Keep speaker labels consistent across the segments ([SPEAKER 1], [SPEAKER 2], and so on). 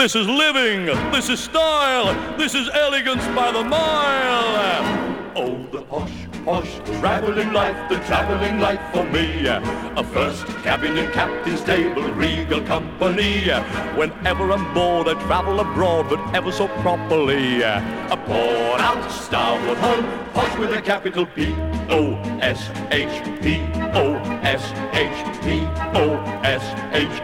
[SPEAKER 1] This is living. This is style. This is elegance by the mile. Oh, the posh, posh, traveling life, the traveling life for me. A first cabin in captain's table, regal company. Whenever I'm bored, I travel abroad, but ever so properly. A port out, starboard hull, posh with a capital P. O S H P O S H P O S H.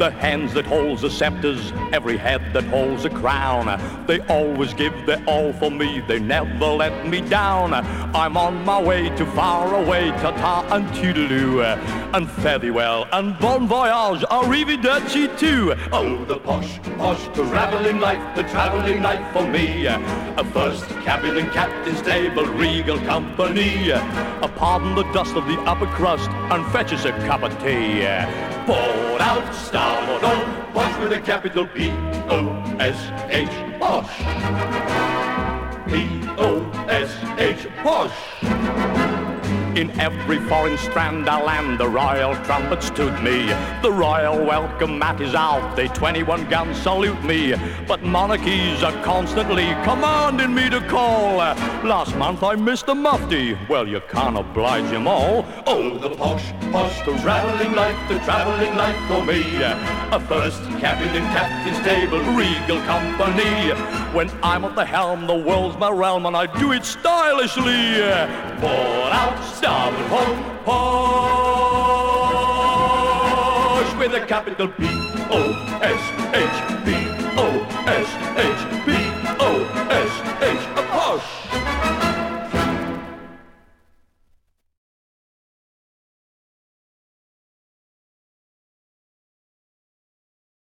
[SPEAKER 1] The hands that holds the scepters, every head that holds a crown. They always give their all for me, they never let me down. I'm on my way to far away, ta-ta and toodaloo. And fare thee well, and bon voyage, arrivederci too. Oh, the posh, posh, traveling life, the traveling life for me. A first cabin and captain's table, regal company. A pardon the dust of the upper crust, and fetch us a cup of tea. Port out, starboard on, Posh with a capital Posh. P O S H Posh. In every foreign strand I land, the royal trumpet stood me. The royal welcome mat is out, they 21 guns salute me. But monarchies are constantly commanding me to call. Last month I missed the mufti, well you can't oblige them all. Oh, the posh, posh, the traveling life, the traveling life for me. A first cabin in captain's table, regal company. When I'm at the helm, the world's my realm, and I do it stylishly. Starved home posh with a capital P O S H P O S H P O S H a posh.